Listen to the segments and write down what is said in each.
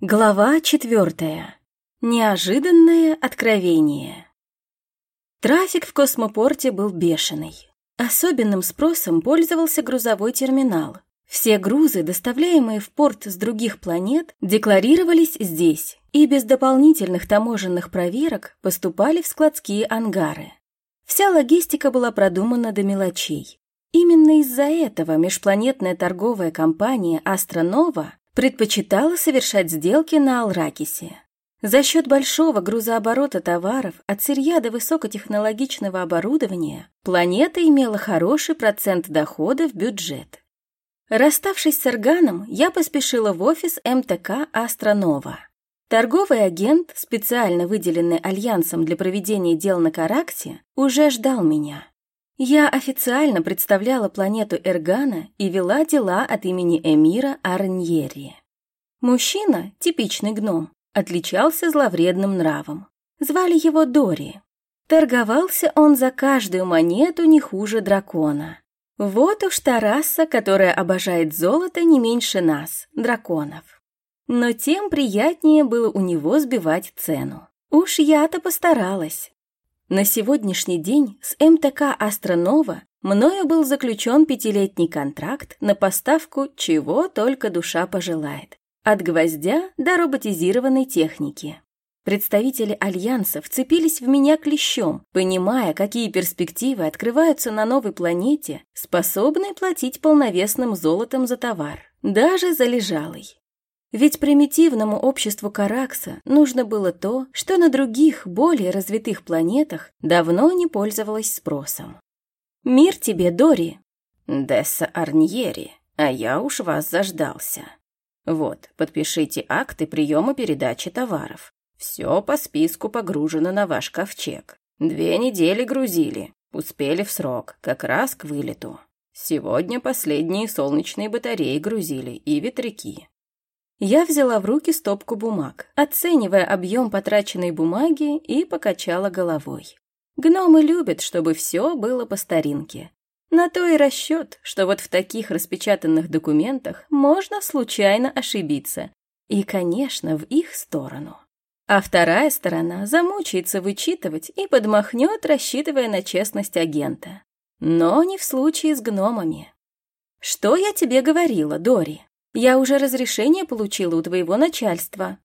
Глава четвертая. Неожиданное откровение. Трафик в космопорте был бешеный. Особенным спросом пользовался грузовой терминал. Все грузы, доставляемые в порт с других планет, декларировались здесь и без дополнительных таможенных проверок поступали в складские ангары. Вся логистика была продумана до мелочей. Именно из-за этого межпланетная торговая компания «Астронова» предпочитала совершать сделки на Алракисе. За счет большого грузооборота товаров от сырья до высокотехнологичного оборудования планета имела хороший процент дохода в бюджет. Расставшись с Эрганом, я поспешила в офис МТК «Астронова». Торговый агент, специально выделенный Альянсом для проведения дел на Караксе, уже ждал меня. Я официально представляла планету Эргана и вела дела от имени эмира Арньери. Мужчина, типичный гном, отличался зловредным нравом. Звали его Дори. Торговался он за каждую монету не хуже дракона. Вот уж та раса, которая обожает золото не меньше нас, драконов. Но тем приятнее было у него сбивать цену. Уж я-то постаралась. На сегодняшний день с МТК «Астронова» мною был заключен пятилетний контракт на поставку чего только душа пожелает. От гвоздя до роботизированной техники. Представители Альянса вцепились в меня клещом, понимая, какие перспективы открываются на новой планете, способной платить полновесным золотом за товар, даже за лежалый. Ведь примитивному обществу Каракса нужно было то, что на других, более развитых планетах давно не пользовалось спросом. «Мир тебе, Дори!» «Десса Арньери, а я уж вас заждался. Вот, подпишите акты приема передачи товаров. Все по списку погружено на ваш ковчег. Две недели грузили, успели в срок, как раз к вылету. Сегодня последние солнечные батареи грузили и ветряки. Я взяла в руки стопку бумаг, оценивая объем потраченной бумаги и покачала головой. Гномы любят, чтобы все было по старинке. На то и расчет, что вот в таких распечатанных документах можно случайно ошибиться. И, конечно, в их сторону. А вторая сторона замучается вычитывать и подмахнет, рассчитывая на честность агента. Но не в случае с гномами. «Что я тебе говорила, Дори?» Я уже разрешение получила у твоего начальства.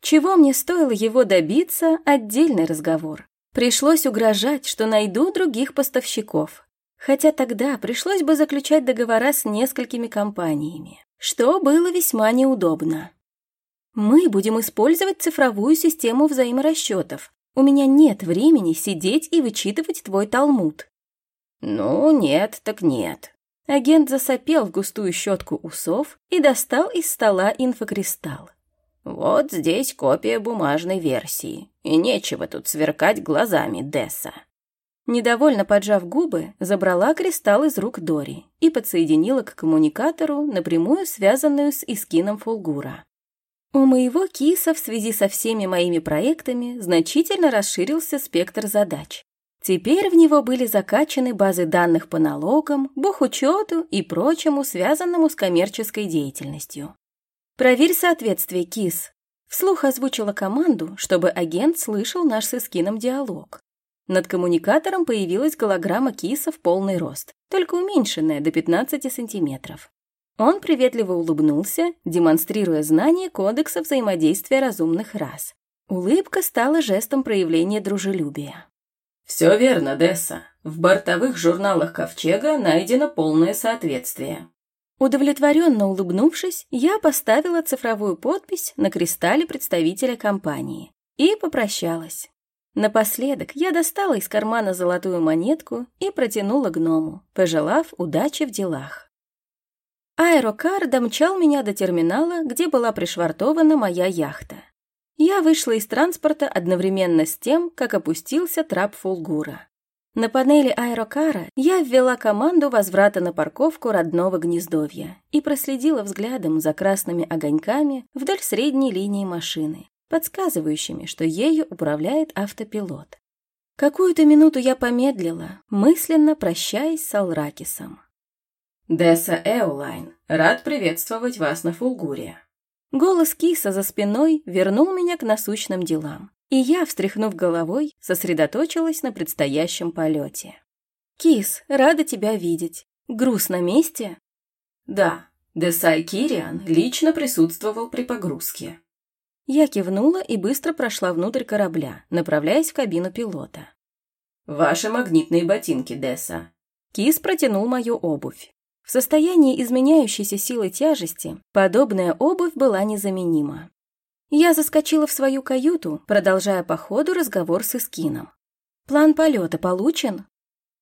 Чего мне стоило его добиться – отдельный разговор. Пришлось угрожать, что найду других поставщиков. Хотя тогда пришлось бы заключать договора с несколькими компаниями, что было весьма неудобно. Мы будем использовать цифровую систему взаиморасчетов. У меня нет времени сидеть и вычитывать твой талмуд. Ну, нет, так нет. Агент засопел в густую щетку усов и достал из стола инфокристалл. «Вот здесь копия бумажной версии, и нечего тут сверкать глазами Десса». Недовольно поджав губы, забрала кристалл из рук Дори и подсоединила к коммуникатору, напрямую связанную с Искином Фулгура. У моего киса в связи со всеми моими проектами значительно расширился спектр задач. Теперь в него были закачаны базы данных по налогам, бухучету и прочему, связанному с коммерческой деятельностью. «Проверь соответствие, КИС», — вслух озвучила команду, чтобы агент слышал наш с Искином диалог. Над коммуникатором появилась голограмма киса в полный рост, только уменьшенная до 15 сантиметров. Он приветливо улыбнулся, демонстрируя знание кодекса взаимодействия разумных рас. Улыбка стала жестом проявления дружелюбия. «Все верно, Десса. В бортовых журналах Ковчега найдено полное соответствие». Удовлетворенно улыбнувшись, я поставила цифровую подпись на кристалле представителя компании и попрощалась. Напоследок я достала из кармана золотую монетку и протянула гному, пожелав удачи в делах. Аэрокар домчал меня до терминала, где была пришвартована моя яхта. Я вышла из транспорта одновременно с тем, как опустился трап Фулгура. На панели аэрокара я ввела команду возврата на парковку родного гнездовья и проследила взглядом за красными огоньками вдоль средней линии машины, подсказывающими, что ею управляет автопилот. Какую-то минуту я помедлила, мысленно прощаясь с Алракисом. «Десса Эулайн, рад приветствовать вас на Фулгуре», Голос киса за спиной вернул меня к насущным делам, и я, встряхнув головой, сосредоточилась на предстоящем полете. «Кис, рада тебя видеть. Груз на месте?» «Да, Десай Кириан лично присутствовал при погрузке». Я кивнула и быстро прошла внутрь корабля, направляясь в кабину пилота. «Ваши магнитные ботинки, Десса». Кис протянул мою обувь. В состоянии изменяющейся силы тяжести подобная обувь была незаменима. Я заскочила в свою каюту, продолжая по ходу разговор с Искином. «План полета получен?»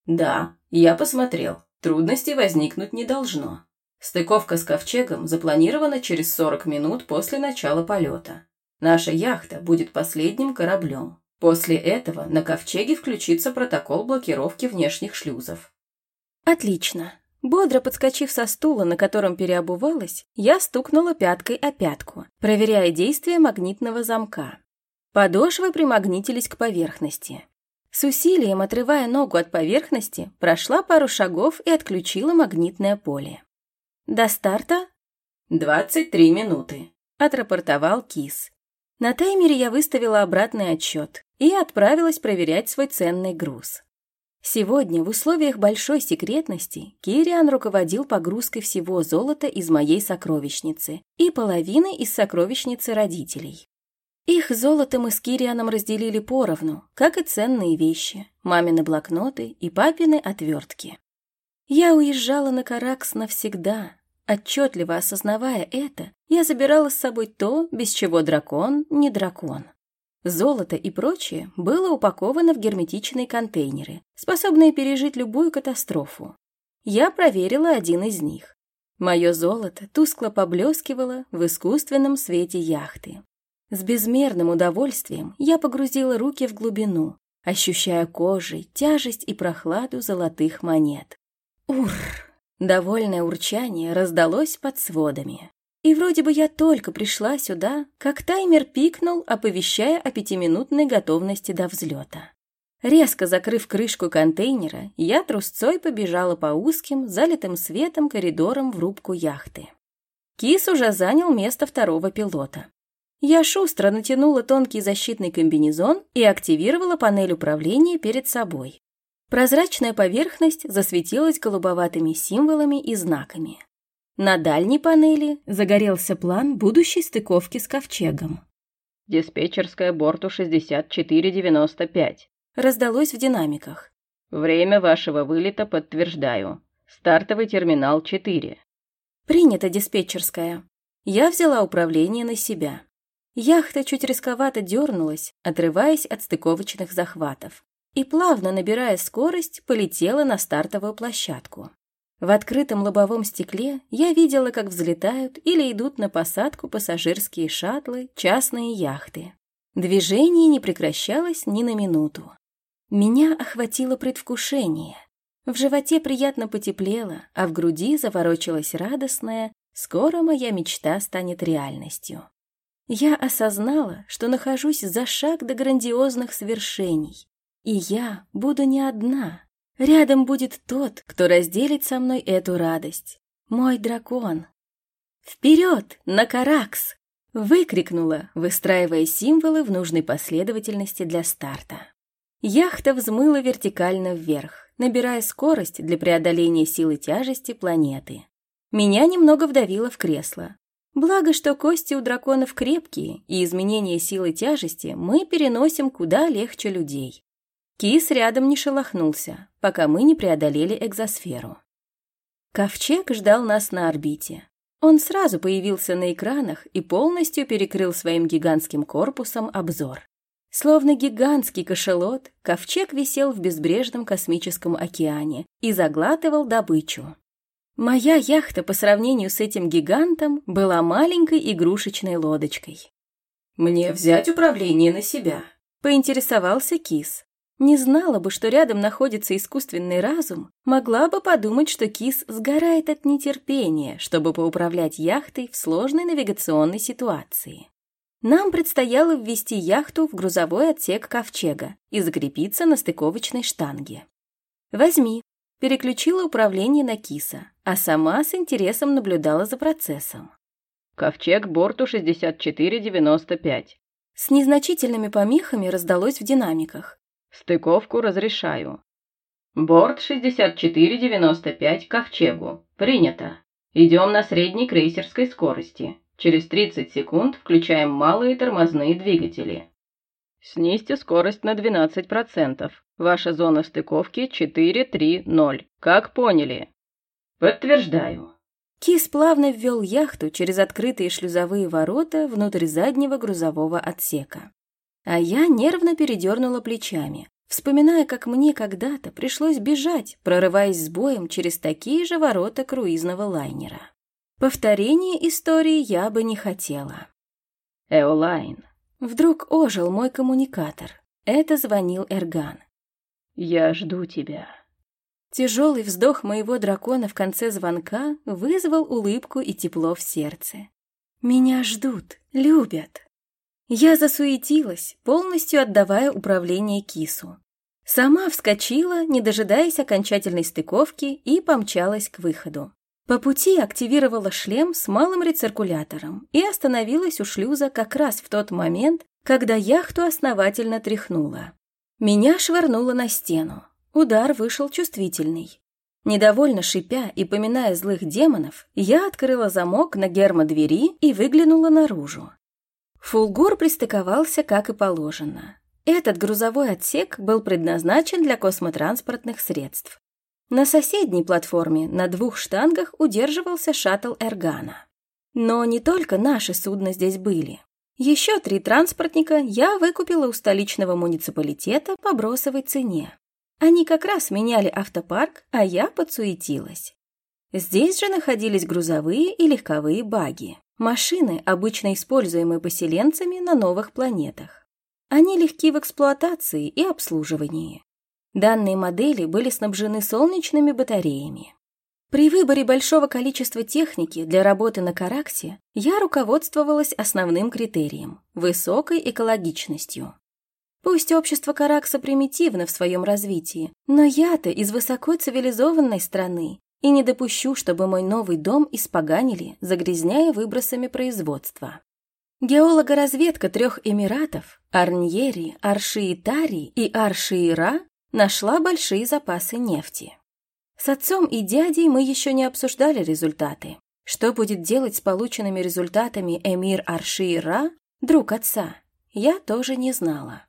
«Да, я посмотрел. Трудностей возникнуть не должно. Стыковка с ковчегом запланирована через 40 минут после начала полета. Наша яхта будет последним кораблем. После этого на ковчеге включится протокол блокировки внешних шлюзов. Отлично. Бодро подскочив со стула, на котором переобувалась, я стукнула пяткой о пятку, проверяя действие магнитного замка. Подошвы примагнитились к поверхности. С усилием, отрывая ногу от поверхности, прошла пару шагов и отключила магнитное поле. «До старта?» «Двадцать три минуты», — отрапортовал Кис. На таймере я выставила обратный отсчет и отправилась проверять свой ценный груз. Сегодня в условиях большой секретности Кириан руководил погрузкой всего золота из моей сокровищницы и половины из сокровищницы родителей. Их золото мы с Кирианом разделили поровну, как и ценные вещи, мамины блокноты и папины отвертки. Я уезжала на Каракс навсегда. Отчетливо осознавая это, я забирала с собой то, без чего дракон не дракон. Золото и прочее было упаковано в герметичные контейнеры, способные пережить любую катастрофу. Я проверила один из них. Мое золото тускло поблескивало в искусственном свете яхты. С безмерным удовольствием я погрузила руки в глубину, ощущая кожей тяжесть и прохладу золотых монет. Ур! Довольное урчание раздалось под сводами. И вроде бы я только пришла сюда, как таймер пикнул, оповещая о пятиминутной готовности до взлета. Резко закрыв крышку контейнера, я трусцой побежала по узким, залитым светом коридорам в рубку яхты. Кис уже занял место второго пилота. Я шустро натянула тонкий защитный комбинезон и активировала панель управления перед собой. Прозрачная поверхность засветилась голубоватыми символами и знаками. На дальней панели загорелся план будущей стыковки с ковчегом. «Диспетчерская борту 6495», раздалось в динамиках. «Время вашего вылета подтверждаю. Стартовый терминал 4». «Принято, диспетчерская». Я взяла управление на себя. Яхта чуть рисковато дернулась, отрываясь от стыковочных захватов, и, плавно набирая скорость, полетела на стартовую площадку. В открытом лобовом стекле я видела, как взлетают или идут на посадку пассажирские шаттлы, частные яхты. Движение не прекращалось ни на минуту. Меня охватило предвкушение. В животе приятно потеплело, а в груди заворочилась радостная «Скоро моя мечта станет реальностью». Я осознала, что нахожусь за шаг до грандиозных свершений, и я буду не одна. Рядом будет тот, кто разделит со мной эту радость. Мой дракон. «Вперед, на Каракс!» — выкрикнула, выстраивая символы в нужной последовательности для старта. Яхта взмыла вертикально вверх, набирая скорость для преодоления силы тяжести планеты. Меня немного вдавило в кресло. Благо, что кости у драконов крепкие, и изменение силы тяжести мы переносим куда легче людей. Кис рядом не шелохнулся, пока мы не преодолели экзосферу. Ковчег ждал нас на орбите. Он сразу появился на экранах и полностью перекрыл своим гигантским корпусом обзор. Словно гигантский кошелот, ковчег висел в безбрежном космическом океане и заглатывал добычу. Моя яхта по сравнению с этим гигантом была маленькой игрушечной лодочкой. «Мне взять управление на себя?» — поинтересовался Кис. Не знала бы, что рядом находится искусственный разум, могла бы подумать, что кис сгорает от нетерпения, чтобы поуправлять яхтой в сложной навигационной ситуации. Нам предстояло ввести яхту в грузовой отсек ковчега и закрепиться на стыковочной штанге. «Возьми», — переключила управление на киса, а сама с интересом наблюдала за процессом. Ковчег борту 6495. С незначительными помехами раздалось в динамиках. Стыковку разрешаю. Борт 6495 Ковчегу. Принято. Идем на средней крейсерской скорости. Через 30 секунд включаем малые тормозные двигатели. Снизьте скорость на 12%. Ваша зона стыковки 430. Как поняли? Подтверждаю. Кис плавно ввел яхту через открытые шлюзовые ворота внутрь заднего грузового отсека. А я нервно передернула плечами, вспоминая, как мне когда-то пришлось бежать, прорываясь с боем через такие же ворота круизного лайнера. Повторение истории я бы не хотела. Эолайн. Вдруг ожил мой коммуникатор. Это звонил Эрган. «Я жду тебя». Тяжелый вздох моего дракона в конце звонка вызвал улыбку и тепло в сердце. Меня ждут, любят. Я засуетилась, полностью отдавая управление кису. Сама вскочила, не дожидаясь окончательной стыковки, и помчалась к выходу. По пути активировала шлем с малым рециркулятором и остановилась у шлюза как раз в тот момент, когда яхту основательно тряхнула. Меня швырнуло на стену. Удар вышел чувствительный. Недовольно шипя и поминая злых демонов, я открыла замок на гермодвери и выглянула наружу. Фулгур пристыковался, как и положено. Этот грузовой отсек был предназначен для космотранспортных средств. На соседней платформе на двух штангах удерживался шаттл Эргана. Но не только наши судна здесь были. Еще три транспортника я выкупила у столичного муниципалитета по бросовой цене. Они как раз меняли автопарк, а я подсуетилась. Здесь же находились грузовые и легковые баги. Машины, обычно используемые поселенцами на новых планетах. Они легки в эксплуатации и обслуживании. Данные модели были снабжены солнечными батареями. При выборе большого количества техники для работы на Караксе я руководствовалась основным критерием – высокой экологичностью. Пусть общество Каракса примитивно в своем развитии, но я-то из высокоцивилизованной страны и не допущу, чтобы мой новый дом испоганили, загрязняя выбросами производства. Геологоразведка трех эмиратов – Арньери, Аршиитари и Аршиира – нашла большие запасы нефти. С отцом и дядей мы еще не обсуждали результаты. Что будет делать с полученными результатами эмир Аршиира, друг отца, я тоже не знала.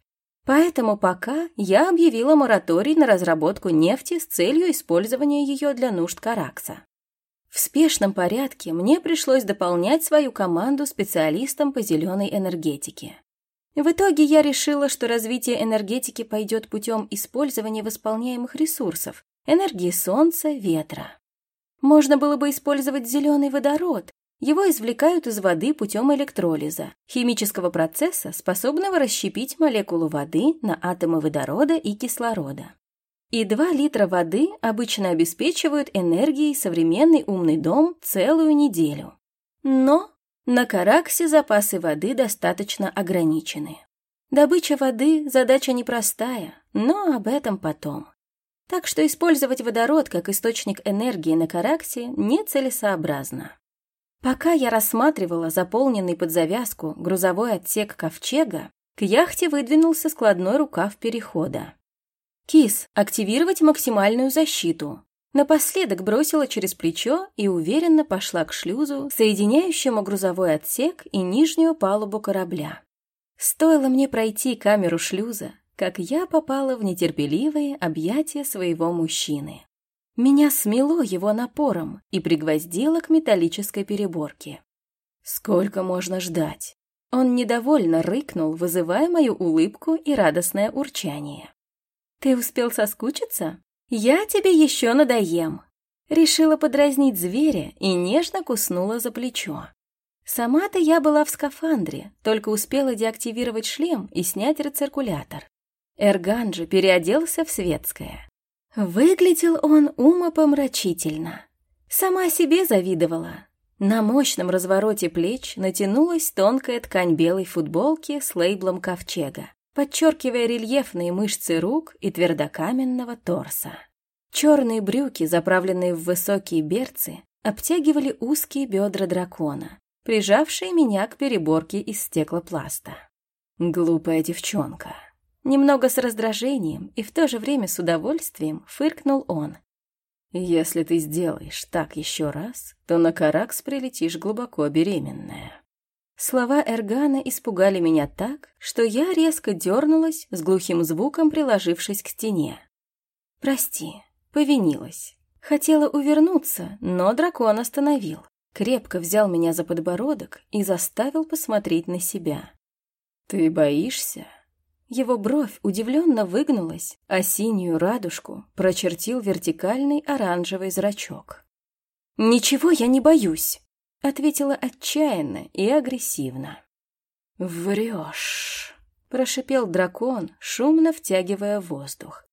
Поэтому пока я объявила мораторий на разработку нефти с целью использования ее для нужд Каракса. В спешном порядке мне пришлось дополнять свою команду специалистом по зеленой энергетике. В итоге я решила, что развитие энергетики пойдет путем использования восполняемых ресурсов, энергии солнца, ветра. Можно было бы использовать зеленый водород, его извлекают из воды путем электролиза, химического процесса, способного расщепить молекулу воды на атомы водорода и кислорода. И 2 литра воды обычно обеспечивают энергией современный умный дом целую неделю. Но на Караксе запасы воды достаточно ограничены. Добыча воды – задача непростая, но об этом потом. Так что использовать водород как источник энергии на Караксе нецелесообразно. Пока я рассматривала заполненный под завязку грузовой отсек ковчега, к яхте выдвинулся складной рукав перехода. «Кис, активировать максимальную защиту!» Напоследок бросила через плечо и уверенно пошла к шлюзу, соединяющему грузовой отсек и нижнюю палубу корабля. Стоило мне пройти камеру шлюза, как я попала в нетерпеливые объятия своего мужчины. Меня смело его напором и пригвоздило к металлической переборке. Сколько можно ждать? Он недовольно рыкнул, вызывая мою улыбку и радостное урчание. «Ты успел соскучиться? Я тебе еще надоем!» Решила подразнить зверя и нежно куснула за плечо. Сама-то я была в скафандре, только успела деактивировать шлем и снять рециркулятор. Эрган же переоделся в светское. Выглядел он умопомрачительно. Сама себе завидовала. На мощном развороте плеч натянулась тонкая ткань белой футболки с лейблом ковчега, подчеркивая рельефные мышцы рук и твердокаменного торса. Черные брюки, заправленные в высокие берцы, обтягивали узкие бедра дракона, прижавшие меня к переборке из стеклопласта. Глупая девчонка. Немного с раздражением и в то же время с удовольствием фыркнул он. «Если ты сделаешь так еще раз, то на Каракс прилетишь глубоко беременная». Слова Эргана испугали меня так, что я резко дернулась, с глухим звуком приложившись к стене. «Прости, повинилась. Хотела увернуться, но дракон остановил. Крепко взял меня за подбородок и заставил посмотреть на себя. «Ты боишься?» Его бровь удивленно выгнулась, а синюю радужку прочертил вертикальный оранжевый зрачок. «Ничего я не боюсь», — ответила отчаянно и агрессивно. «Врешь», — прошипел дракон, шумно втягивая воздух.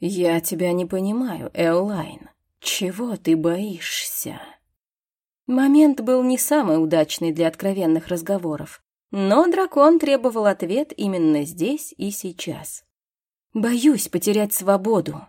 «Я тебя не понимаю, Эолайн. Чего ты боишься?» Момент был не самый удачный для откровенных разговоров, но дракон требовал ответ именно здесь и сейчас. «Боюсь потерять свободу»,